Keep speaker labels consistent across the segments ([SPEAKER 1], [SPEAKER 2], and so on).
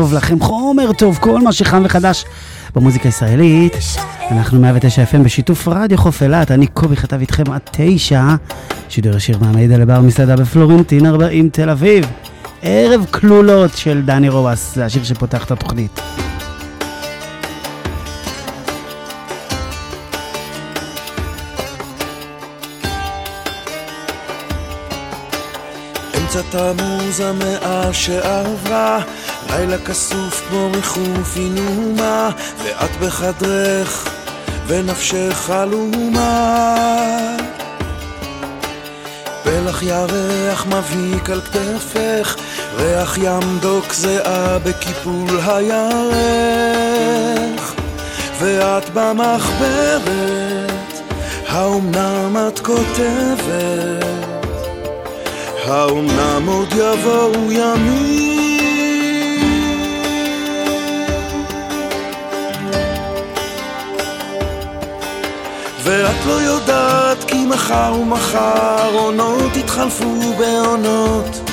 [SPEAKER 1] טוב
[SPEAKER 2] לכם, חומר טוב, כל מה שחם וחדש במוזיקה הישראלית. אנחנו 109 FM בשיתוף רדיו חוף אילת, אני קובי חטב איתכם עד תשע, שידור ישיר מהמידע לבר מסעדה בפלורנטין 40 תל אביב. ערב כלולות של דני רובס, זה השיר שפותח את התוכנית.
[SPEAKER 3] אמצע תמוז המאה שעברה, לילה כסוף כמו ריחוף אינומה, ואת בחדרך, ונפשך חלומה. פלח ירח מבהיק על כתפך, ריח ים דוק זהה בקיפול הירך. ואת במחברת, האומנם את כותבת? האומנם עוד יבואו ימים? ואת לא יודעת כי מחר ומחר עונות יתחלפו בעונות.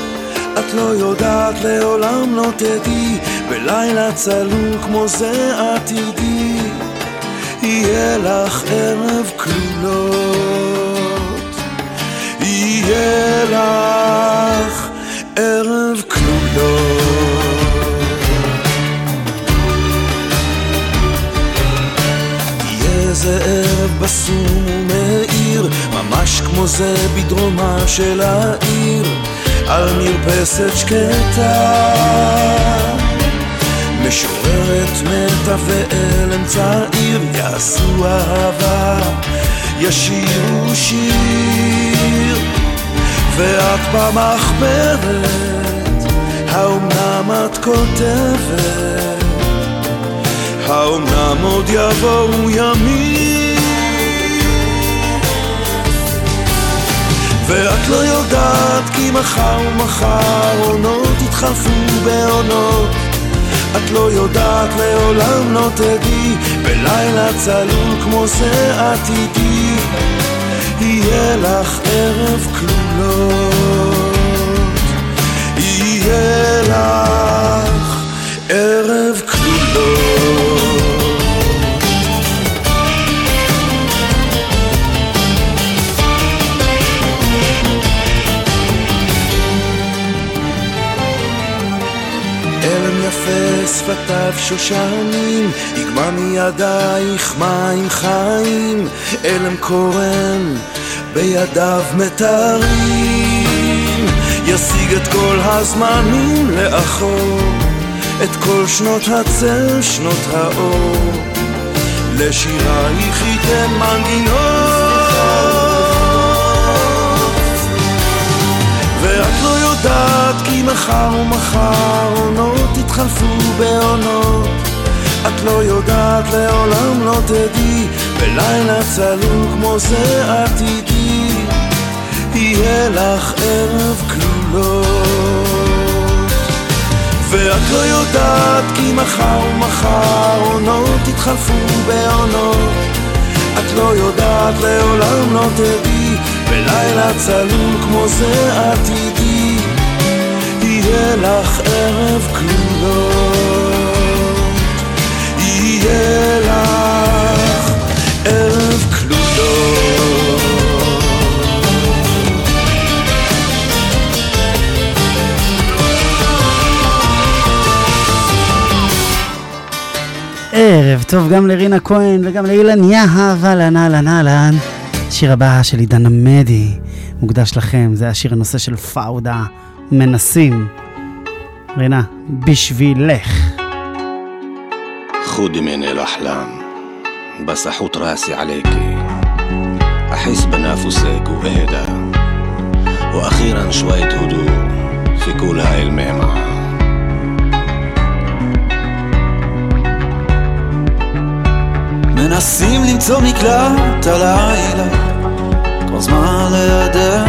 [SPEAKER 3] את לא יודעת לעולם לא תדעי בלילה צלול כמו זה עתידי יהיה לך ערב כלולות. יהיה לך ערב כלולות. יהיה זה ערב בסום ומאיר ממש כמו זה בדרומה של העיר על מרפסת שקטה. משוררת מתה ואלם צעיר יעשו אהבה ישירו שיר. ואת במחברת האומנם את כותבת? האומנם עוד יבואו ימים ואת לא יודעת כי מחר ומחר עונות יתחלפו בעונות. את לא יודעת לעולם לא תדעי בלילה צלול כמו זה עתידי יהיה לך ערב כלולות. יהיה לך ערב כלולות יפה שפתיו שושנים, יגמע מידייך מים חיים, אלם קורן בידיו מטרים, ישיג את כל הזמנים לאחור, את כל שנות הצל, שנות האור, לשירייך ייתן מנגינות. ואת לא יודעת כי מחר ומחר עונות יתחלפו בעונות. את לא יודעת לעולם לא תדעי בלילה צלול כמו זה עתידי יהיה לך ערב כלולות. ואת לא יודעת כי מחר ומחר עונות יתחלפו בעונות. את לא יודעת לעולם לא תדעי בלילה צלול כמו זה עתידי. יהיה לך ערב כלולות יהיה לך ערב כלולות
[SPEAKER 2] ערב טוב גם לרינה כהן וגם לאילן יהב, אהלן אהלן אהלן. השיר הבא של עידן עמדי, מוקדש לכם, זה השיר הנושא של פאודה, מנסים. רינה, בשבילך.
[SPEAKER 4] خذي من الأحلام بس أحط راسي عليكي أحس بنفسك وأهدى وأخيرا شوية هدوء חיכו לה אל מימה.
[SPEAKER 5] מנסים למצוא מקלט הלילה, כבר זמן לידע.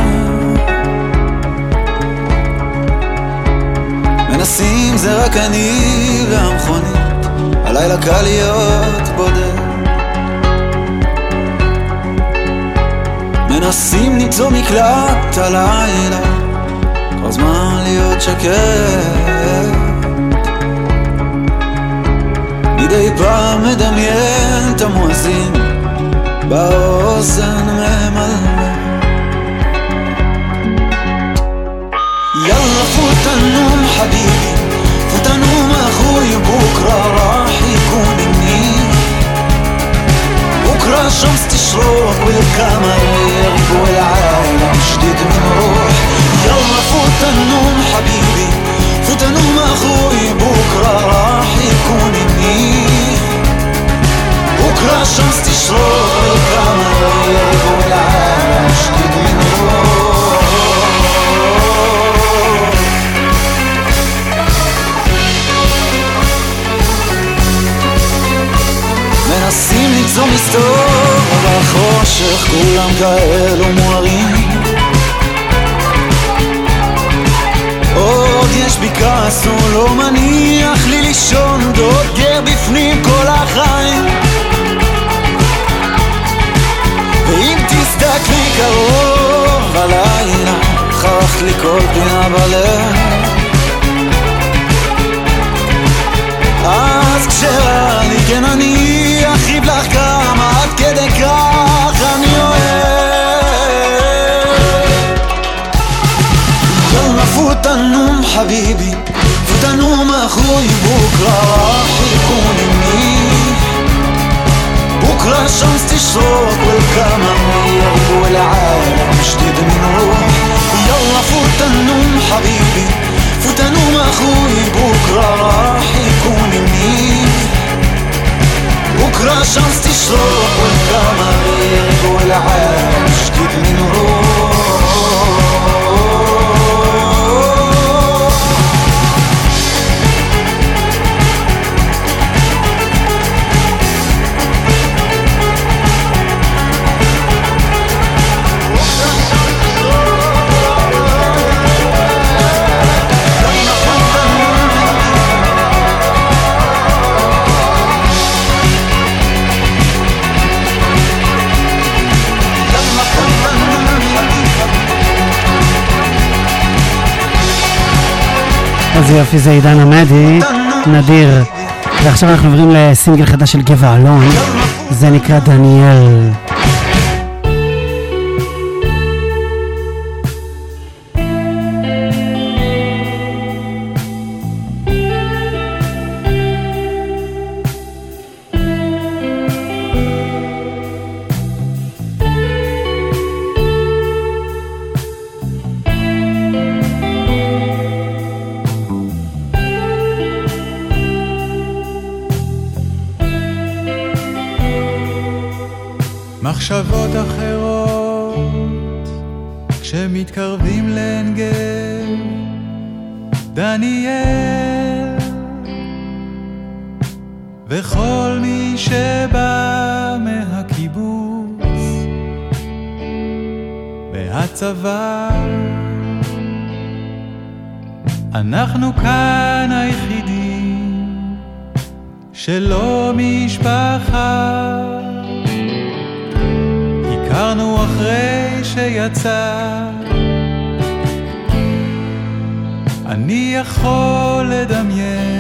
[SPEAKER 5] מנסים זה רק אני והמכונית, הלילה קל להיות בודד. מנסים למצוא מקלט הלילה, כבר זמן להיות שקט. מדי פעם מדמיין את המואזין באוזן ממלמל حبيبي فوت النوم أخوي بكرة راح يكون منيح بكرة الشمس تشرق والقمر يغيب والعالم جديد من روح. يلا فوت النوم حبيبي فوت النوم أخوي بكرة راح يكون منيح بكرة الشمس تشرق والقمر يغيب والعالم جديد من روح. למצוא מסתור, אבל חושך כולם כאלו מוארים. עוד יש בי כעס, הוא לא מניח לי לישון, דוגר בפנים כל החיים. ואם תסתכלי קרוב הלילה, חרכת לי כל פינה בלב. אז כשרע לי כן אני אכאיב לך כמה עד כדי כך אני אוהב يلا فوت النوم حبيبي فوت النوم اخوي بكره راح يكون منيح بكره الشمس تشرق والقمر يغيب والعالم جديد من روح يلا فوت النوم حبيبي فوت النوم أخوي بكرة راح يكون منيح. بكرة الشمس تشرق والقمر يغيب والعالم
[SPEAKER 2] איזה יופי זה עידן עמדי, נדיר. ועכשיו אנחנו עוברים לסינגל חדש של גבע אלון, זה נקרא דניאל.
[SPEAKER 6] מהצבא אנחנו כאן היחידים שלא משפחה. הכרנו אחרי שיצא. אני יכול לדמיין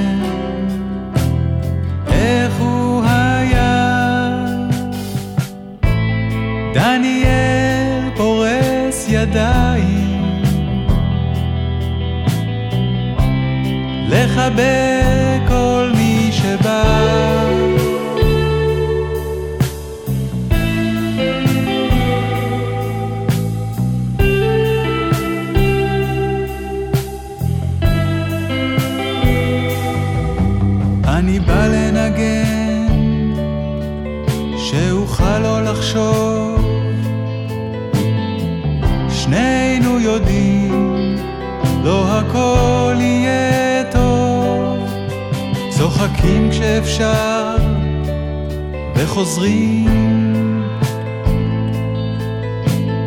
[SPEAKER 6] ידיים. לחבק הכל יהיה טוב, צוחקים כשאפשר וחוזרים,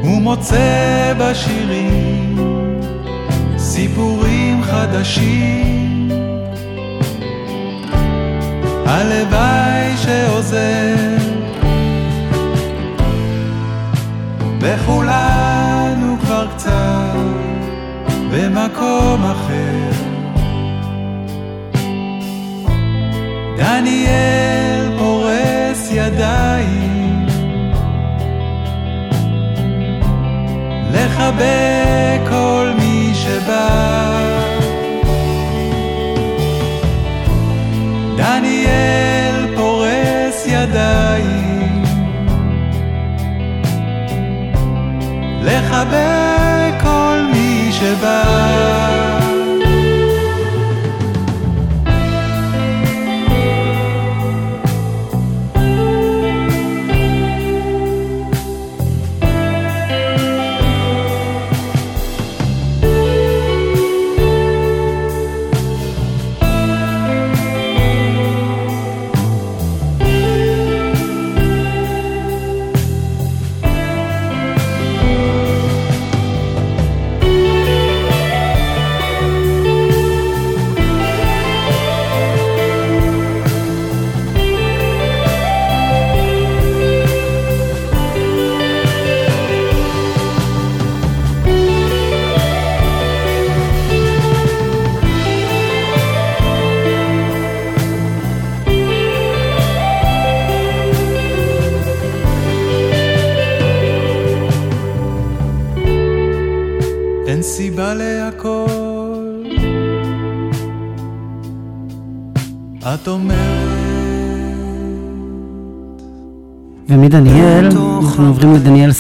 [SPEAKER 6] ומוצא בשירים סיפורים חדשים. הלוואי שעוזר. וכולנו כבר קצת במקום אחר. דניאל פורס ידיים לחבק כל מי שבא. דניאל פורס ידיים לחבק מי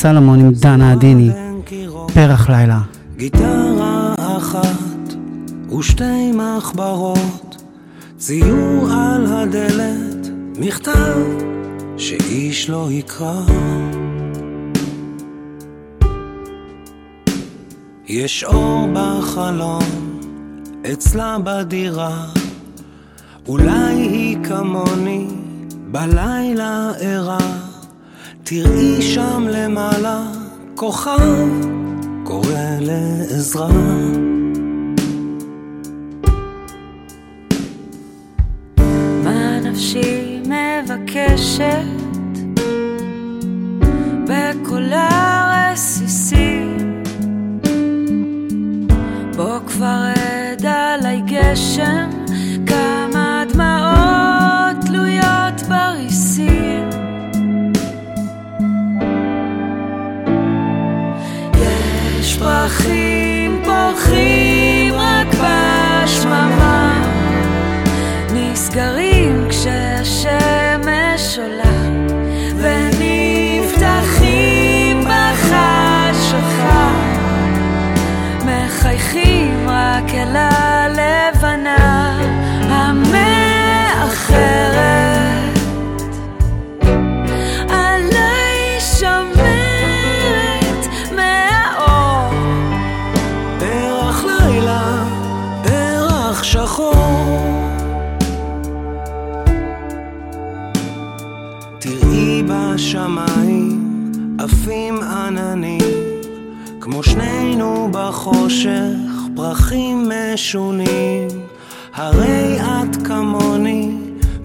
[SPEAKER 2] סלומון עם דנה עדיני, פרח לילה.
[SPEAKER 7] גיטרה אחת ושתי מחברות, ציור על הדלת, מכתב שאיש לא יקרא. יש אור בחלום, אצלה בדירה, אולי היא כמוני, בלילה ערה, תראי שם למעלה, כוכב קורא לעזרה.
[SPEAKER 8] מה נפשי מבקשת? בקולה רסיסים בוא כבר עד עלי גשם
[SPEAKER 7] בחושך, פרחים משונים. הרי את כמוני,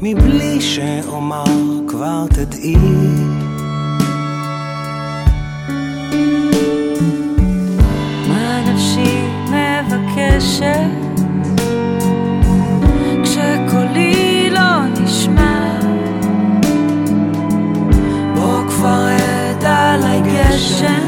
[SPEAKER 7] מבלי שאומר כבר תדעי.
[SPEAKER 8] כשקולי לא נשמע בוא כבר עד עלי גשם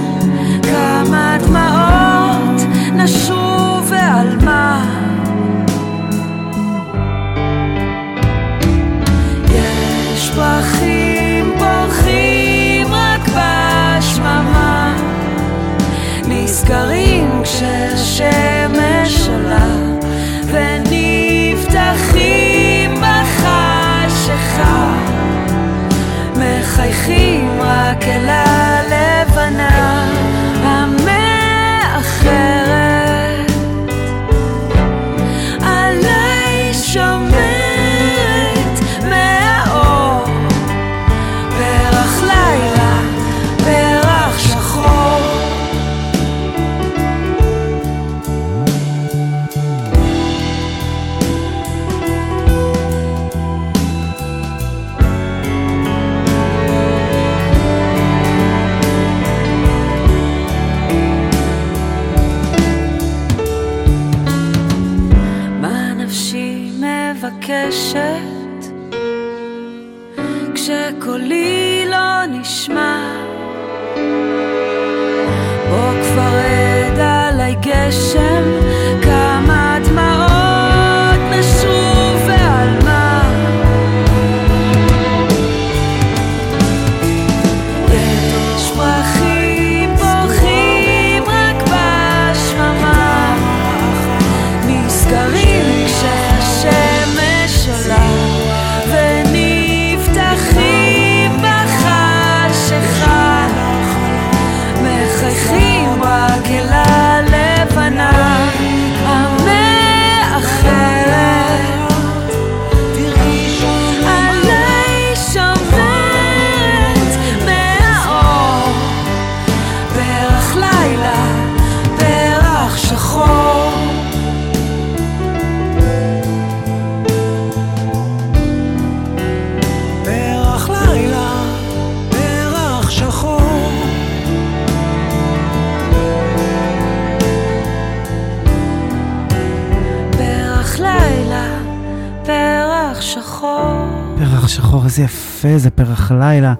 [SPEAKER 8] יפה, זה פרח לילה.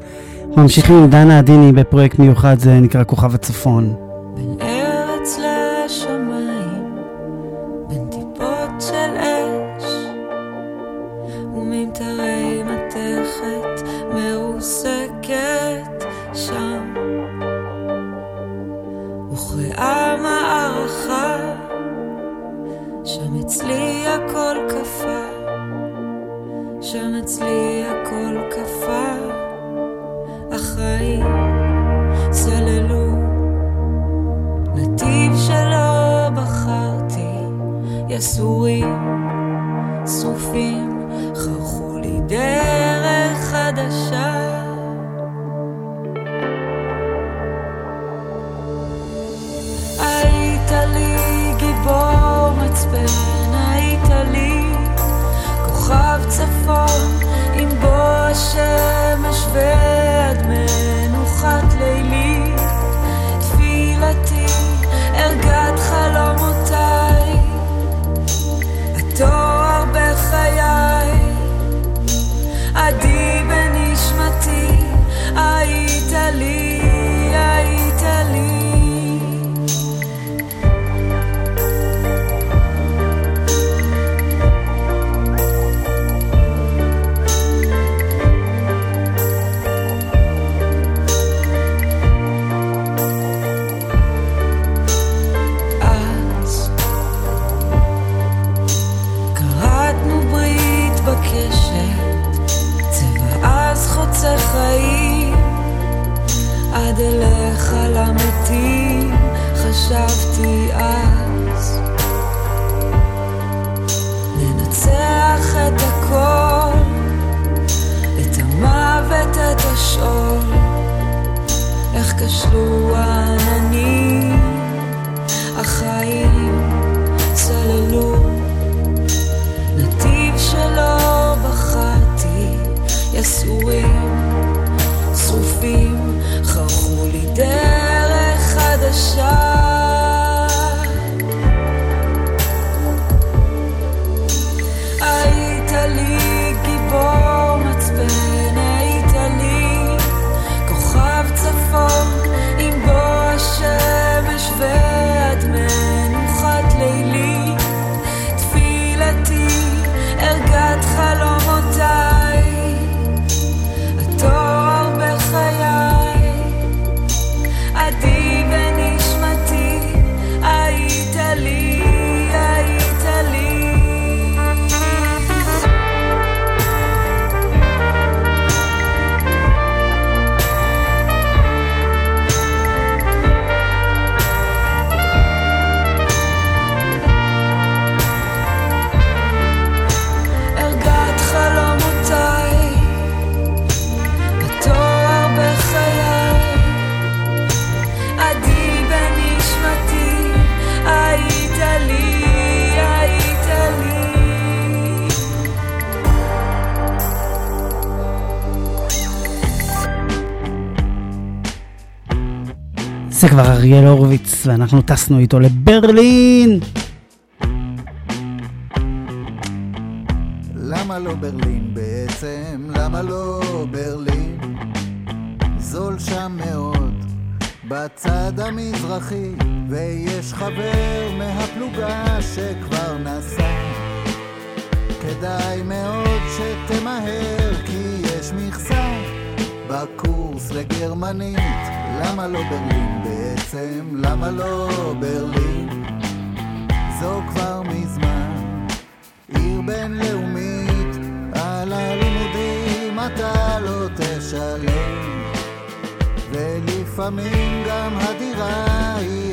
[SPEAKER 8] ממשיכים עם דנה עדיני בפרויקט מיוחד, זה נקרא כוכב הצפון. זה כבר אריאל הורוביץ, ואנחנו טסנו איתו לברלין!
[SPEAKER 9] למה לא ברלין בעצם? למה לא ברלין? זול שם מאוד, בצד המזרחי, ויש חבר מהפלוגה שכבר נסע. כדאי מאוד שתמהר, כי יש מכסה בקורס לגרמנית, למה לא ברלין? בעצם? למה לא ברלין? זו כבר מזמן עיר בינלאומית, על הלימודים אתה לא תשלם, ולפעמים גם הדירה היא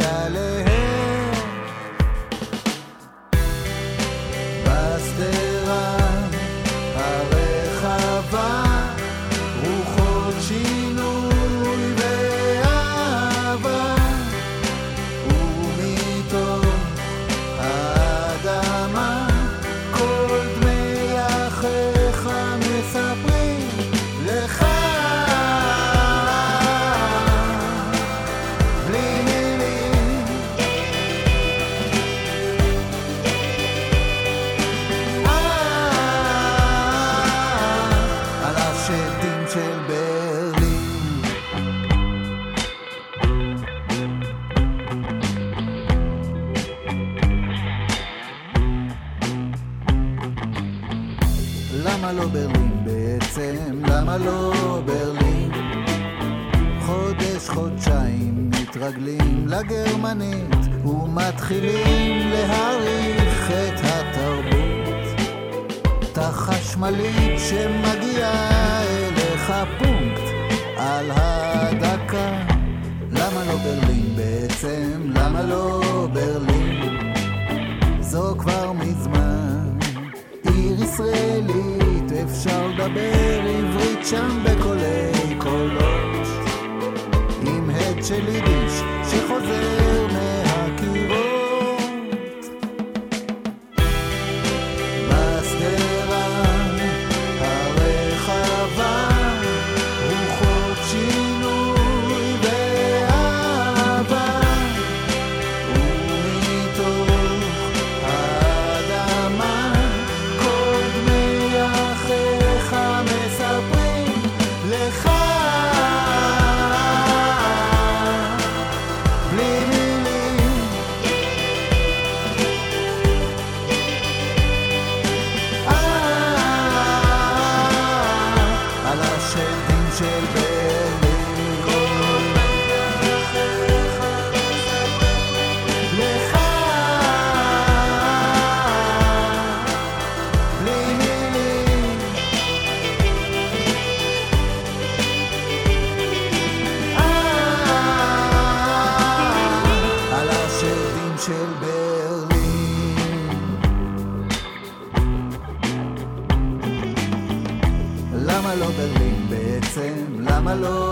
[SPEAKER 9] למה לא ברלין בעצם? למה לא ברלין? חודש, חודשיים מתרגלים לגרמנית ומתחילים להעריך את התרבות. את החשמלית שמגיעה אליך פונקט על הדקה. למה לא ברלין בעצם? למה לא ברלין? זו כבר מזמן עיר ישראלית, אפשר לדבר עברית שם בקולי קולות. עם הד של יידיש שחוזר למה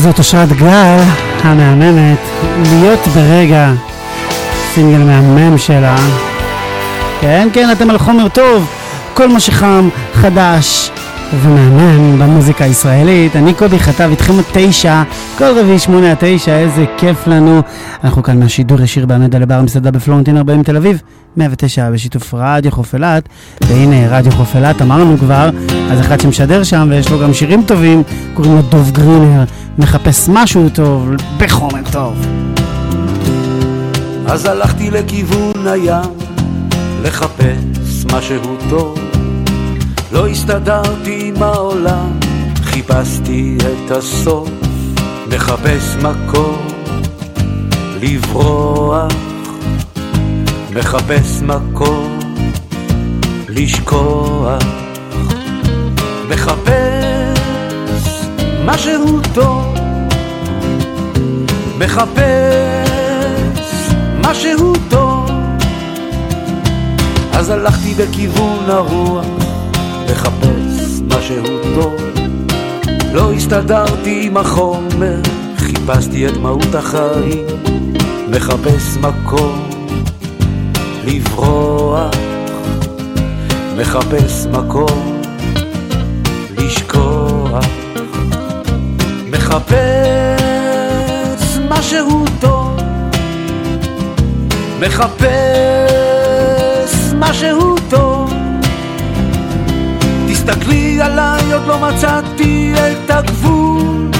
[SPEAKER 2] זאת אושרת גל המהממת, להיות ברגע, סינגל מהמם שלה. כן, כן, אתם על חומר טוב, כל מה שחם, חדש ומהמם במוזיקה הישראלית. אני קובי חטב איתכם עד תשע, כל רביעי שמונה עד תשע, איזה כיף לנו. אנחנו כאן מהשידור ישיר בעמדה לבר מסעדה בפלורנטין 40 תל אביב, 109 בשיתוף רדיו חוף אילת. והנה, רדיו חוף אילת אמרנו כבר, אז אחד שמשדר שם ויש לו גם שירים טובים, קוראים לו דוב גרינר, מחפש משהו טוב, בחומר טוב.
[SPEAKER 10] אז הלכתי לכיוון הים, לחפש משהו טוב. לא הסתדרתי עם העולם, חיפשתי את הסוף, מחפש מקום לברוח, מחפש מקום לשכוח, מחפש משהו טוב, מחפש משהו טוב, אז הלכתי בכיוון הרוח. לחפש משהו טוב. לא הסתדרתי עם החומר, חיפשתי את מהות החיים, מחפש מקום לברוח, מחפש מקום לשכוח, מחפש משהו טוב, מחפש משהו טוב. תסתכלי עליי, עוד לא מצאתי את הגבול.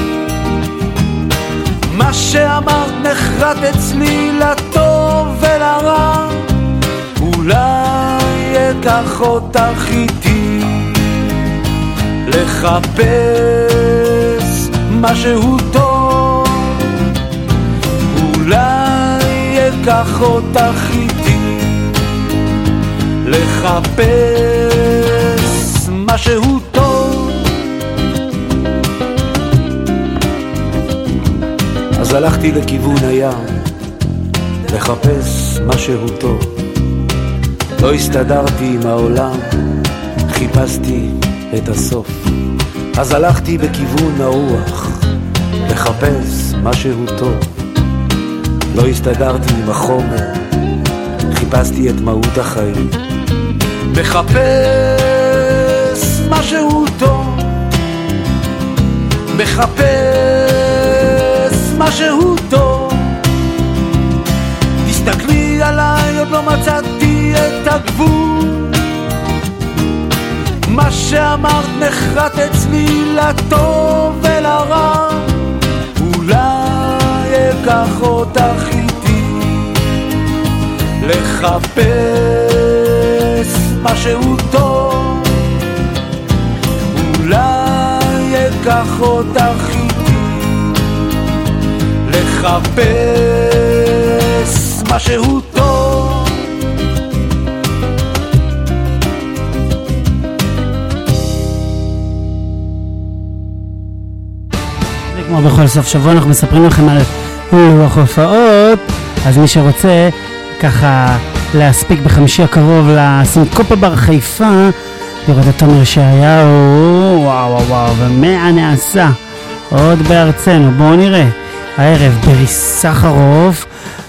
[SPEAKER 10] מה שאמרת נחרט אצלי לטוב ולרע. אולי אקח אותך איתי לחפש משהו טוב. אולי אקח אותך איתי לחפש משהו טוב. אז הלכתי לכיוון הים, לחפש משהו טוב. לא הסתדרתי עם העולם, חיפשתי את הסוף. אז הלכתי בכיוון הרוח, לחפש משהו טוב. לא הסתדרתי עם החומר, חיפשתי את מהות החיים. מחפש משהו טוב, מחפש משהו טוב. תסתכלי עליי, עוד לא מצאתי את הגבול. מה שאמרת נחרט אצלי לטוב ולרע. אקח אותך איתי לחפש משהו טוב. אולי אקח אותך איתי לחפש משהו טוב.
[SPEAKER 2] כמו בכל סוף שבוע אנחנו מספרים לכם על לוח הופעות, אז מי שרוצה ככה להספיק בחמישי הקרוב לסינקופה בר חיפה, לראות את תומר ישעיהו, וואו וואו וואו, ומה נעשה עוד בארצנו, בואו נראה. הערב בריסחרוף,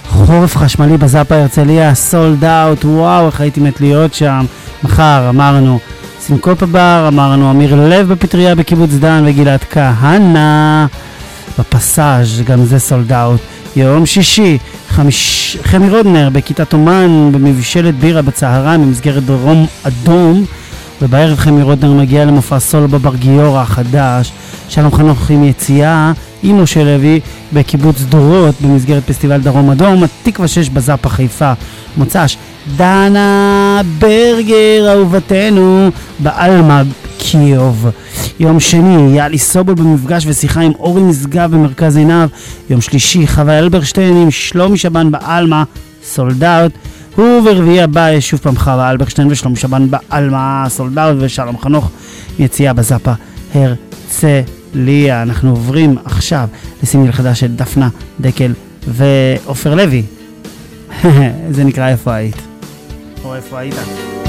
[SPEAKER 2] חורף חשמלי בזאפה הרצליה, סולד אאוט, וואו איך הייתי מת להיות שם. מחר אמרנו סינקופה בר, אמרנו אמיר לב בפטריה בקיבוץ דן וגלעד כהנא בפסאז', גם זה סולד אאוט. יום שישי, חמיש... חמי רודנר בכיתת אומן במבשלת בירה בצהריים במסגרת דרום אדום ובערב חמי רודנר מגיע למופע סולו בבר גיורא החדש שלום חנוך עם יציאה עם משה לוי בקיבוץ דורות במסגרת פסטיבל דרום אדום התקווה 6 בזאפה חיפה מוצ"ש דנה ברגר אהובתנו בעלמה קיוב יום שני, יאלי סובול במפגש ושיחה עם אורי משגב במרכז עיניו. יום שלישי, חווה אלברשטיין עם שלומי שבן בעלמה, סולד אאוט. וברביעי הבא יש שוב פעם חווה אלברשטיין ושלומי שבן בעלמה, סולד אאוט ושלום חנוך, יציאה בזאפה הרצליה. אנחנו עוברים עכשיו לסינגל חדש של דפנה דקל ועופר לוי. זה נקרא איפה היית. או איפה היית.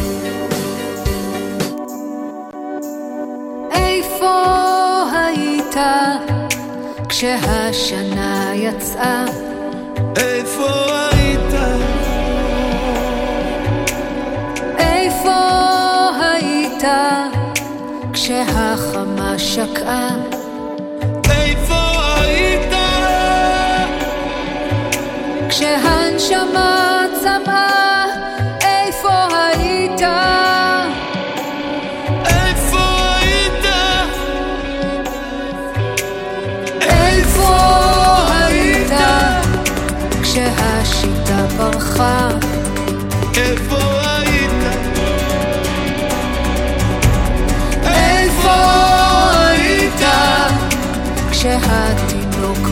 [SPEAKER 8] איפה היית כשהשנה יצאה.
[SPEAKER 11] איפה היית?
[SPEAKER 8] איפה היית כשהחמה שקעה?
[SPEAKER 11] איפה היית?
[SPEAKER 8] כשהנשמה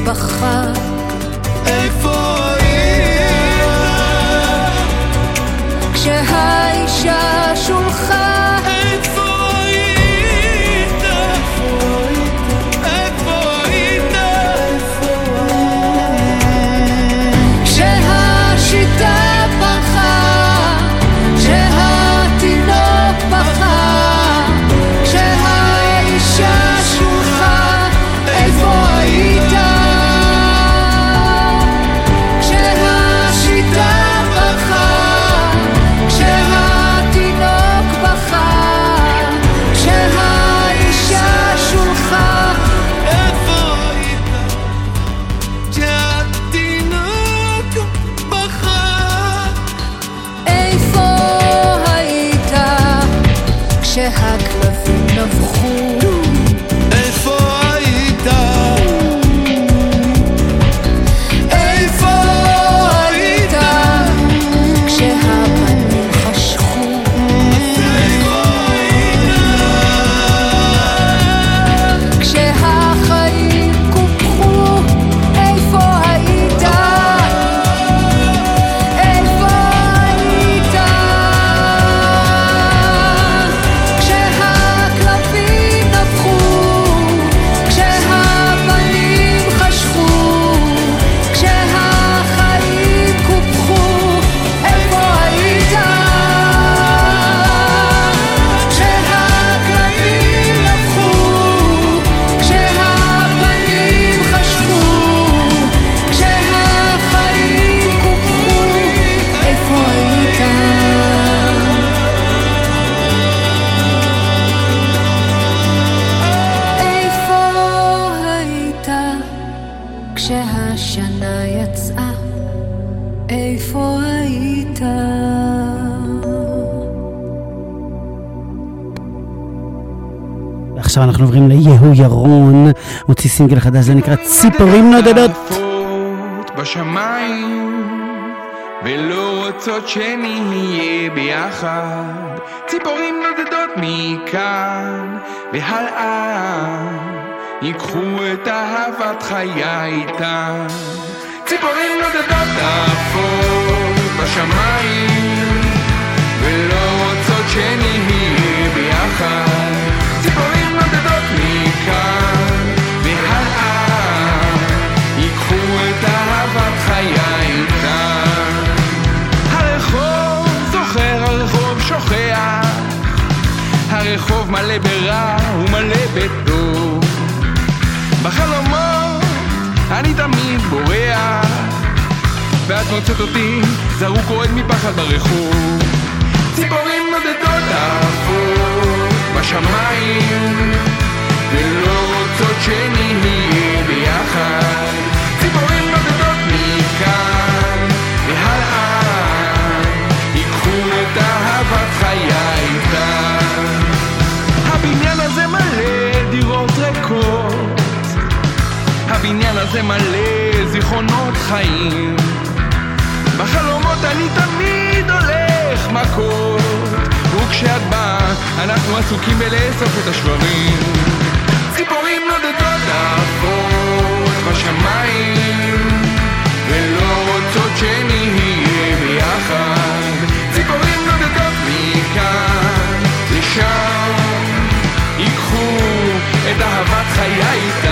[SPEAKER 8] כשהתינוק
[SPEAKER 2] ליהו ירון, מוציא סינגל חדש, זה נקרא ציפורים נודדות.
[SPEAKER 12] ולא רוצות שנהיה ביחד ציפורים נודדות מכאן והלאה ייקחו את אהבת חיי איתן ציפורים נודדות עפות בשמיים ולא רוצות שנהיה מכאן והלאה ייקחו את אהבת חיי איתן הרחוב זוכר, הרחוב שוכח הרחוב מלא ברע ומלא בטוב בחלומות אני תמיד בורח ואת מוצאת אותי זרוק רועד מפחד ברחוב ציפורים נודדות עפות בשמיים ולא מלא זיכרונות חיים. בחלומות אני תמיד הולך מכות וכשאת באה. אנחנו עסוקים בלאסוף את השברים. ציפורים נודדות עפות בשמיים ולא רוצות שנהיה ביחד. ציפורים נודדות מכאן לשם. ייקחו את אהבת חיי איתן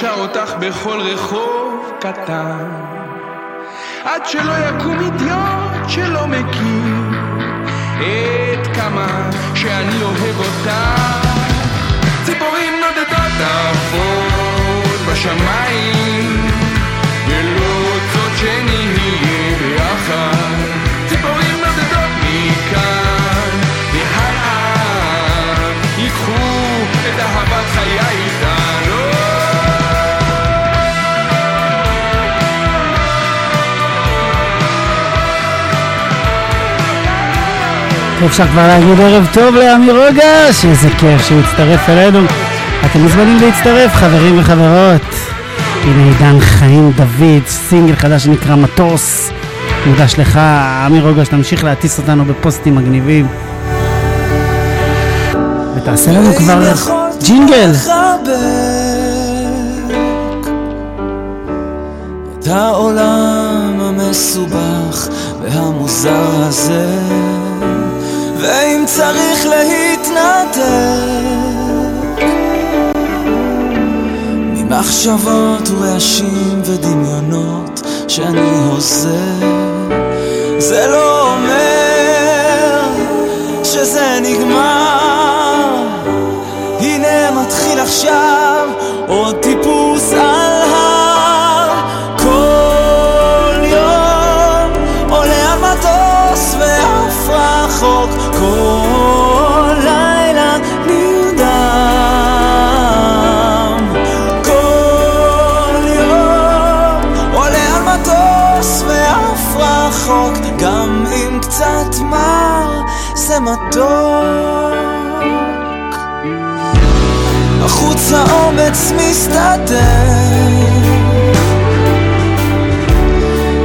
[SPEAKER 12] שר אותך בכל רחוב קטן. עד שלא יקום אידיוט שלא מכיר את כמה שאני אוהב אותך. ציפורים נודדות עפות בשמיים ולא רוצות שנהיה ביחד. ציפורים נודדות מכאן והלאה ייקחו את אהבת חיי
[SPEAKER 2] אפשר כבר להגיד ערב טוב לעמי רוגש, איזה כיף שהוא הצטרף אלינו. אתם מוזמנים להצטרף, חברים וחברות. הנה עידן חיים דוד, סינגל חדש שנקרא מטוס. מוגש לך, עמי רוגש, תמשיך להטיס אותנו בפוסטים מגניבים. ותעשה לנו כבר ג'ינגל.
[SPEAKER 5] את העולם המסובך והמוזר הזה ואם צריך להתנתק ממחשבות ורעשים ודמיונות שאני הוזה זה לא אומר שזה נגמר. הנה מתחיל עכשיו עוד מתוק בחוץ האומץ מסתתר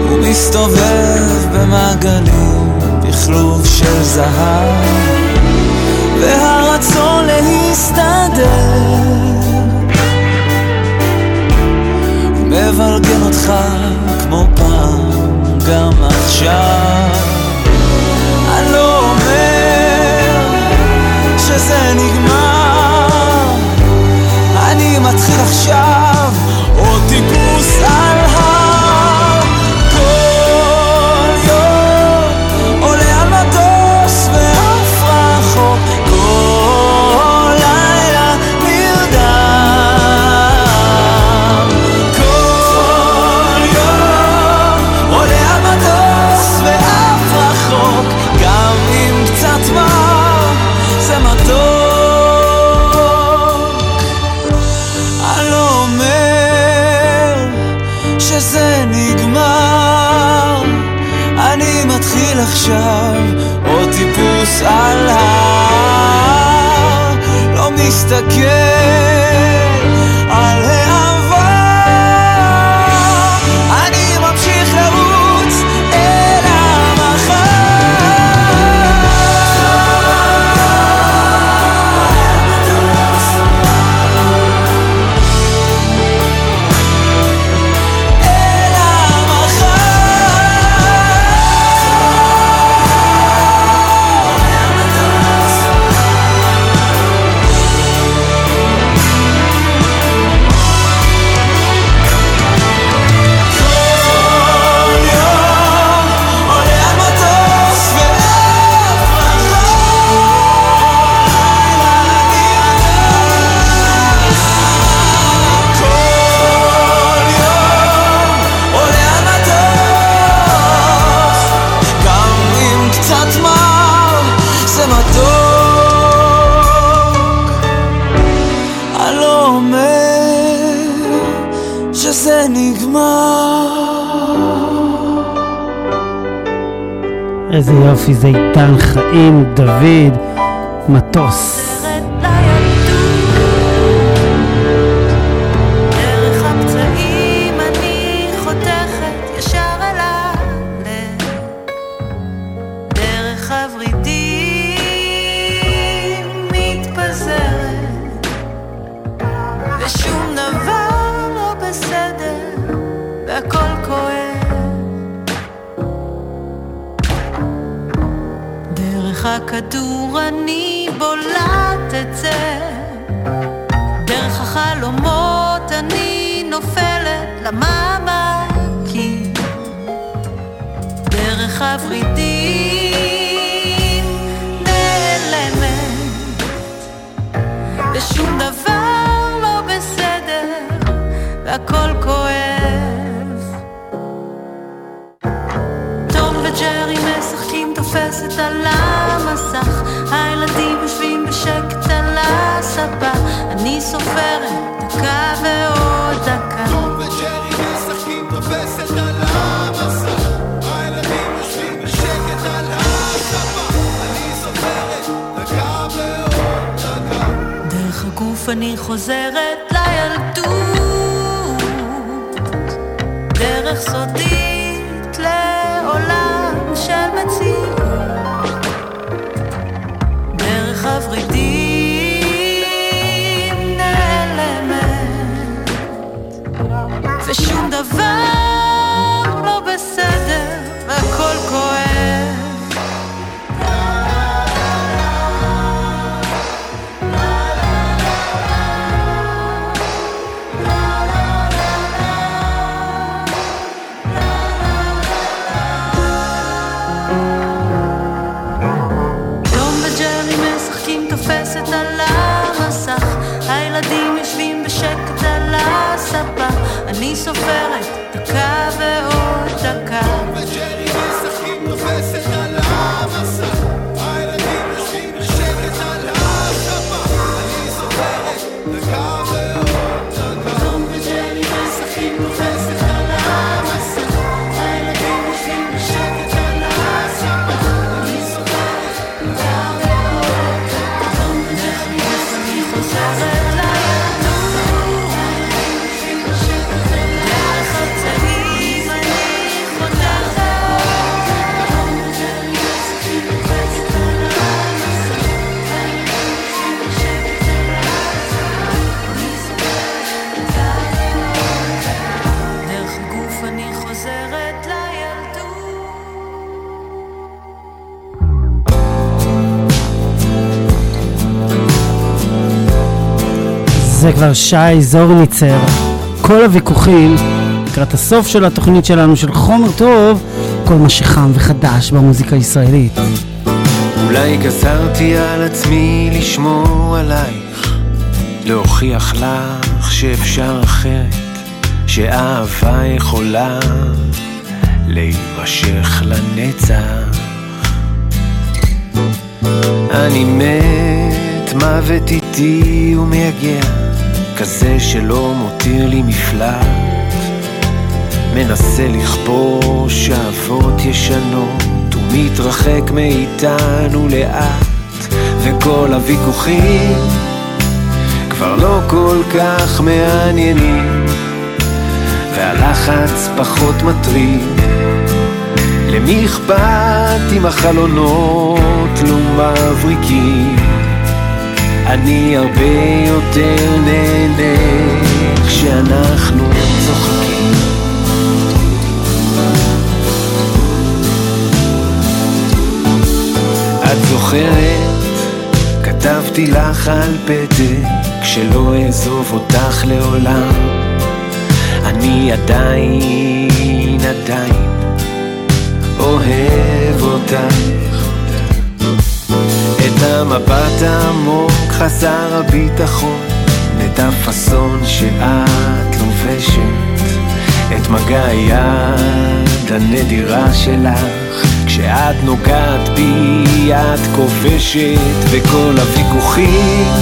[SPEAKER 5] הוא מסתובב במעגלים בכלוב של זהב. והרצון להסתדר. מבלגן אותך כמו שזה נגמר. אני מתחיל עכשיו לא מסתכל
[SPEAKER 2] איזה יופי, זה עידן חיים דוד, מטוס.
[SPEAKER 13] אני חוזרת לילדות. דרך סודית לעולם של מציאות. דרך הוורידים נעלמת. ושום דבר הילדים יושבים בשקט על הספה. אני סופרת דקה ועוד דקה
[SPEAKER 2] זה כבר שי זורניצר. כל הוויכוחים לקראת הסוף של התוכנית שלנו של חומר טוב, כל מה שחם וחדש במוזיקה הישראלית.
[SPEAKER 14] אולי גזרתי על עצמי לשמור עלייך, להוכיח לך שאפשר אחרת, שאהבה יכולה להימשך לנצח. אני מת, מוות איטי ומייגע, כזה שלא מותיר לי מפלט. מנסה לכבוש אהבות ישנות ומתרחק מאיתנו לאט. וכל הוויכוחים כבר לא כל כך מעניינים. והלחץ פחות מטריד. למי אכפת אם החלונות לא מבריקים אני הרבה יותר נהנה כשאנחנו צוחקים. את זוכרת? כתבתי לך על פתק שלא אעזוב אותך לעולם. אני עדיין, עדיין אוהב אותך את המבט העמוק חסר הביטחון את הפאסון שאת לובשת. את מגע היד הנדירה שלך כשאת נוגעת בי את כובשת וכל הוויכוחים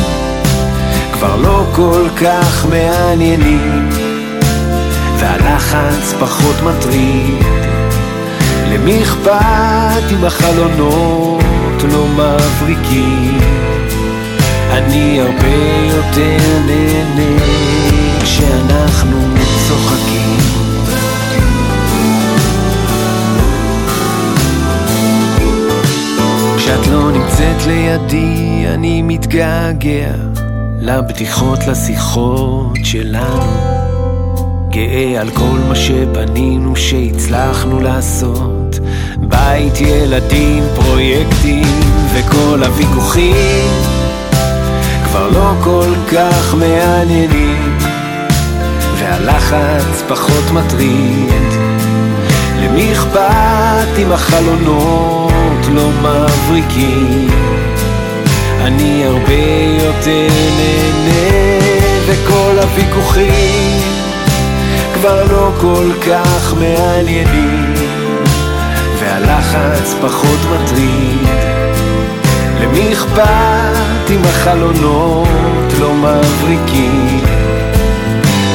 [SPEAKER 14] כבר לא כל כך מעניינים. והלחץ פחות מטריד. למי אכפת אם החלונות לא מבריקים. אני הרבה יותר נהנה כשאנחנו צוחקים. כשאת לא נמצאת לידי אני מתגעגע לבדיחות, לשיחות שלנו. גאה על כל מה שבנינו, שהצלחנו לעשות בית, ילדים, פרויקטים וכל הוויכוחים כבר לא כל כך מעניינים והלחץ פחות מטריד. למי אכפת אם החלונות לא מבריקים? אני הרבה יותר נהנה, וכל הוויכוחים כבר לא כל כך מעניינים, והלחץ פחות מטריד. למי אכפת אם החלונות לא מבריקים?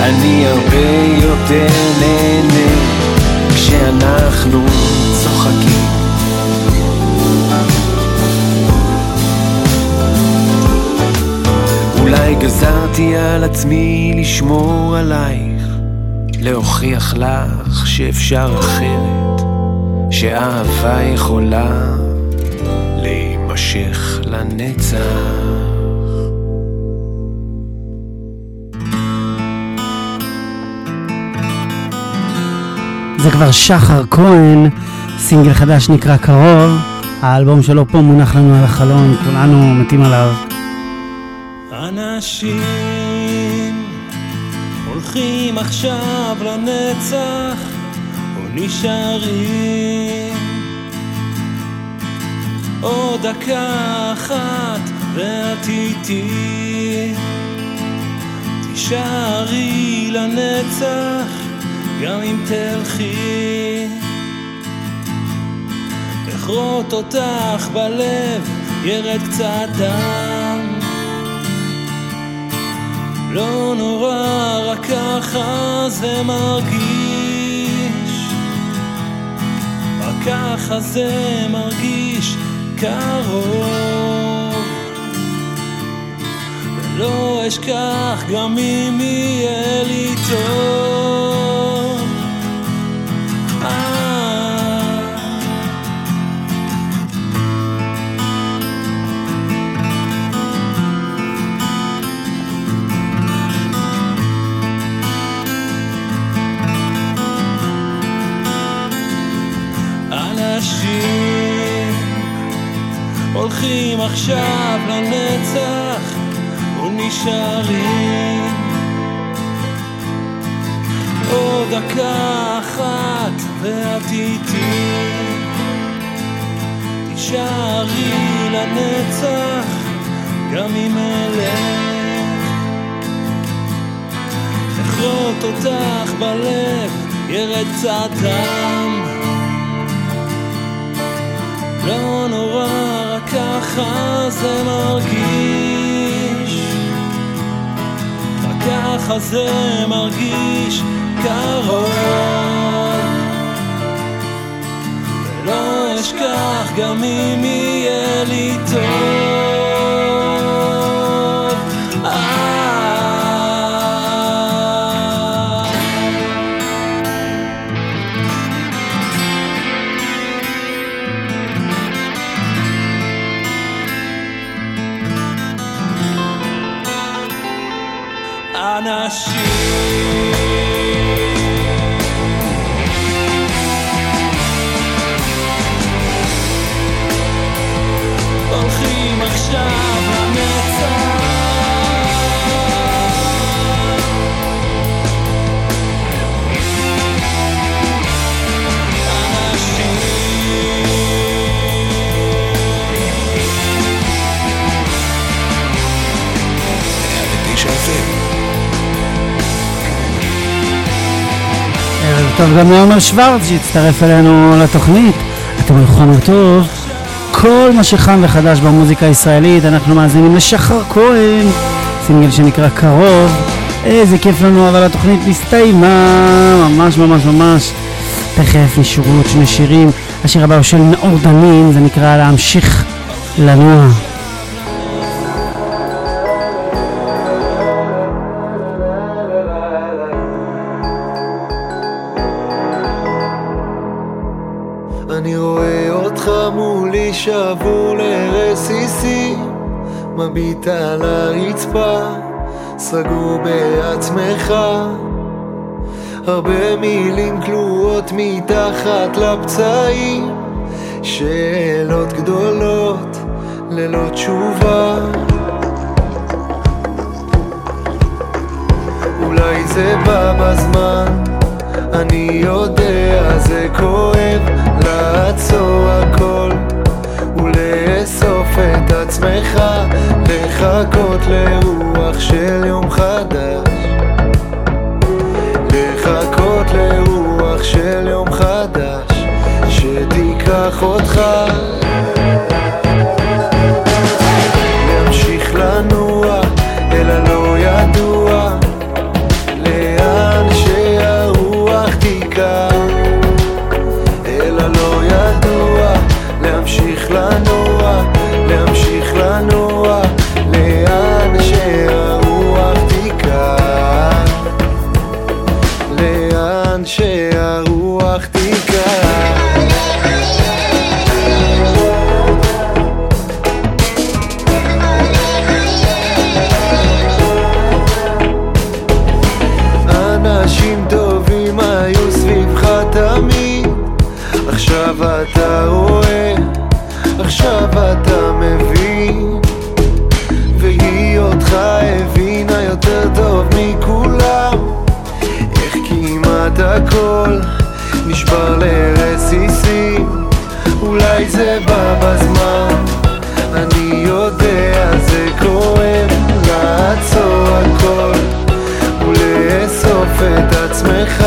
[SPEAKER 14] אני הרבה יותר נהנה כשאנחנו צוחקים. אולי גזרתי על עצמי לשמור עלייך, להוכיח לך שאפשר אחרת, שאהבה יכולה להימשך לנצח.
[SPEAKER 2] זה כבר שחר כהן, סינגל חדש נקרא קרוב, האלבום שלו פה מונח לנו על החלון, כולנו מתים עליו.
[SPEAKER 5] אנשים הולכים עכשיו לנצח נשארים. עוד דקה אחת ואת איתי. תישארי לנצח גם אם תלכי. אכרות אותך בלב ירד קצת דם. לא נורא, רק ככה זה מרגיש ככה זה מרגיש קרוב. ולא אשכח גם אם יהיה לי טוב הולכים עכשיו לנצח ונשארים. עוד דקה אחת ואת איתי. תישארי לנצח גם אם אלך. אכרות אותך בלב ירד קצת דם. לא נורא, ככה זה מרגיש. רק ככה זה מרגיש קרוב. ולא אשכח גם אם יהיה לי טוב
[SPEAKER 2] טוב גם לעומר שוורץ שהצטרף אלינו לתוכנית. אתם על חומר טוב. כל מה שחם וחדש במוזיקה הישראלית, אנחנו מאזינים לשחר כהן, סינגל שנקרא קרוב. איזה כיף לנו, אבל התוכנית הסתיימה, ממש ממש ממש. תכף נשארו עוד שני שירים. השיר הבא הוא של נאור דנין, זה נקרא להמשיך לנוע.
[SPEAKER 3] רסיסי, מביט על הרצפה, סגור בעצמך. הרבה מילים כלואות מתחת לפצעים, שאלות גדולות ללא תשובה. אולי זה בא בזמן, אני יודע זה כואב לעצור הכל ולאט לעטוף את עצמך, לחכות לרוח של יום חדש. עצמך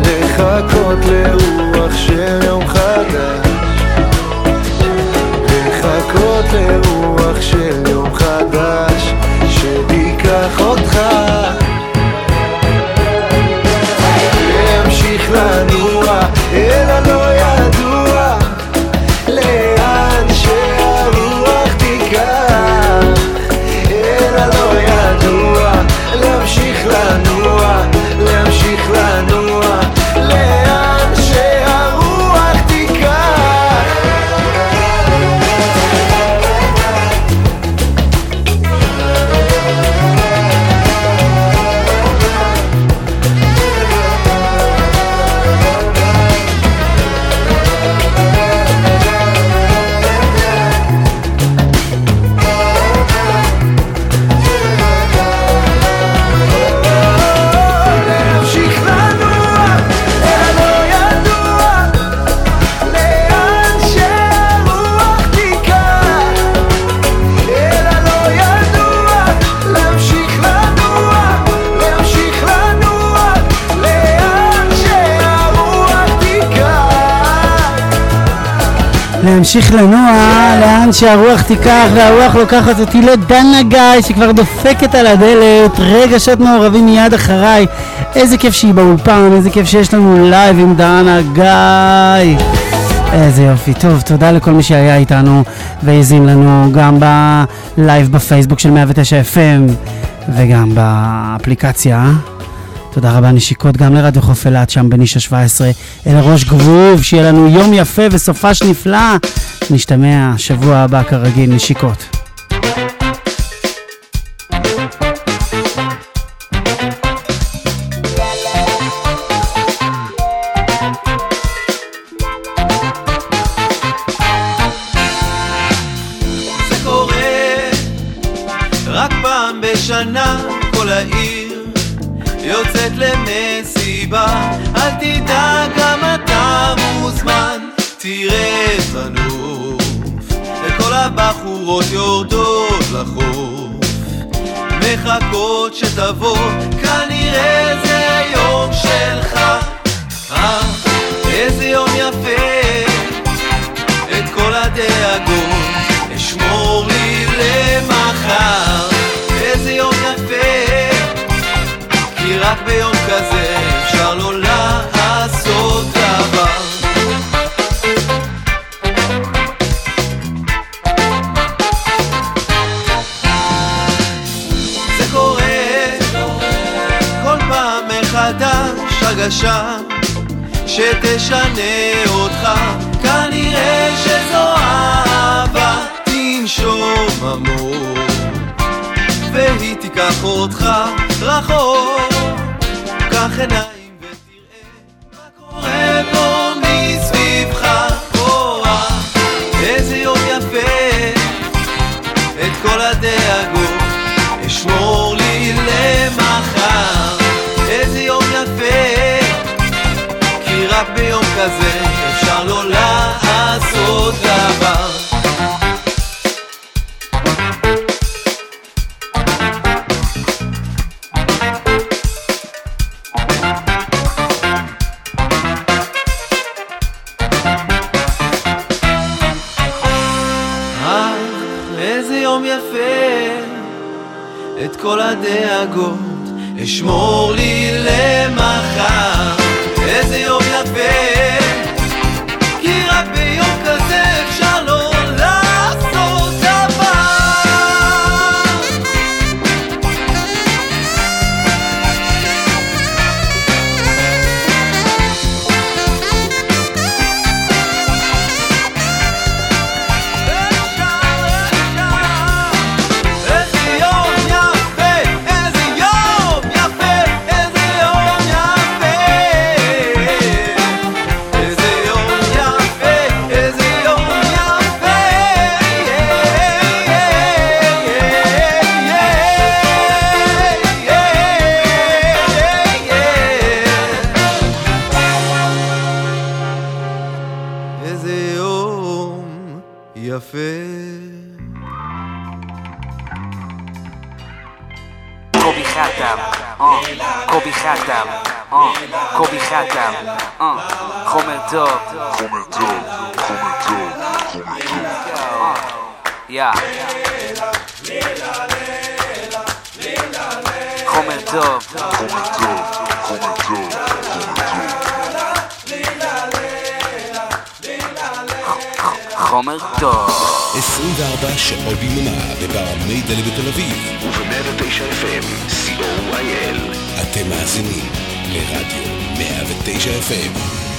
[SPEAKER 3] לחכות לרוח של יום חדש. לחכות לרוח של יום להמשיך לנוע לאן שהרוח תיקח,
[SPEAKER 2] והרוח לוקחת אותי לדנה גיא שכבר דופקת על הדלת, רגשות מעורבים מיד אחריי. איזה כיף שהיא באולפן, איזה כיף שיש לנו לייב עם דנה גיא. איזה יופי. טוב, תודה לכל מי שהיה איתנו והאזין לנו גם בלייב בפייסבוק של 109 FM וגם באפליקציה. תודה רבה, נשיקות גם לרדיו חוף אילת, שם בנישה 17, אל ראש גבוב, שיהיה לנו יום יפה וסופש נפלא. נשתמע שבוע הבא כרגיל, נשיקות.
[SPEAKER 6] כל הדאגות, אשמור לי למחר.
[SPEAKER 15] שעות ביממה בפעמי דלק בתל אביב.
[SPEAKER 4] וב-109 FM, co.il
[SPEAKER 15] אתם מאזינים לרדיו 109 FM